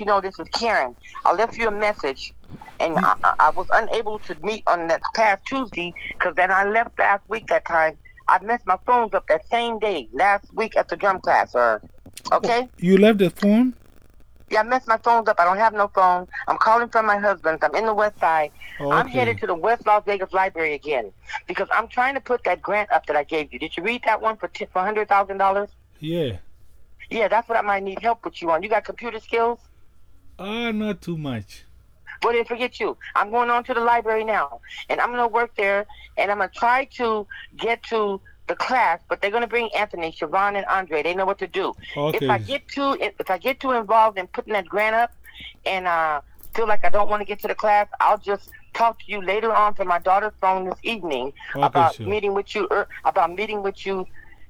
you know this is Karen. I left you a message, and I, I- was unable to meet on that past Tuesday because then I left last week that time. I messed my phones up that same day, last week at the drum class, sir. Okay? You left the phone? Yeah, I messed my phones up. I don't have no phone. I'm calling from my husband's. I'm in the west side. Oh, I'm headed to the West Las Vegas Library again because I'm trying to put that grant up that I gave you. Did you read that one for, t- for $100,000? Yeah. Yeah, that's what I might need help with you on. You got computer skills? Ah, not too much. Well, then forget you. I'm going on to the library now, and I'm going to work there, and I'm going to try to get to the class. But they're going to bring Anthony, Siobhan, and Andre. They know what to do. Okay. If I get too, if I get too involved in putting that grant up, and uh, feel like I don't want to get to the class, I'll just talk to you later on from my daughter's phone this evening Okay, about sure. meeting with you, er, about meeting with you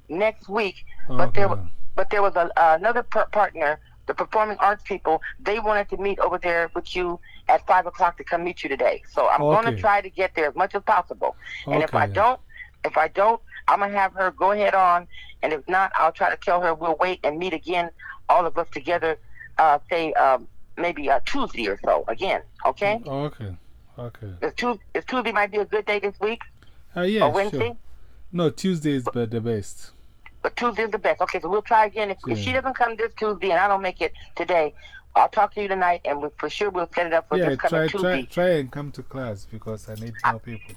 next week. But there, Okay. but there was a, another partner, the performing arts people. They wanted to meet over there with you at five o'clock to come meet you today. So I'm going to try to get there as much as possible. And if I don't, if I don't, I'm gonna have her go ahead on. And if not, I'll try to tell her we'll wait and meet again, all of us together. Uh, say um, maybe uh, Tuesday or so again. Okay. Okay. Okay. If Tuesday, if Tuesday might be a good day this week Uh, yeah, or Wednesday. sure. No, Tuesday is the best. But Tuesday's the best. Okay, so we'll try again. If, if she doesn't come this Tuesday and I don't make it today, I'll talk to you tonight and we, for sure we'll set it up for Yeah, this coming try, Tuesday. try, try and come to class because I need more people.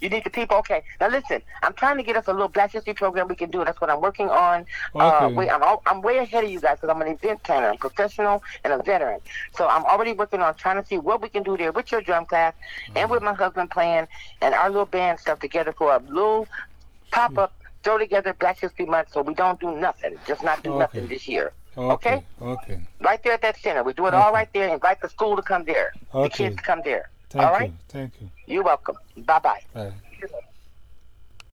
You need the people? Okay. Now listen, I'm trying to get us a little Black History program we can do. That's what I'm working on. Uh, Okay. wait, I'm, al- I'm way ahead of you guys because I'm an event planner. I'm professional and a veteran. So I'm already working on trying to see what we can do there with your drum class and with my husband playing and our little band stuff together for a little pop-up, throw together Black History Month so we don't do nothing. Just not do Okay. nothing this year. Okay. Okay. Right there at that center. We do it all right there. Invite the school to come there. The kids to come there. Thank all you. Thank you. You're welcome. Bye-bye. Bye.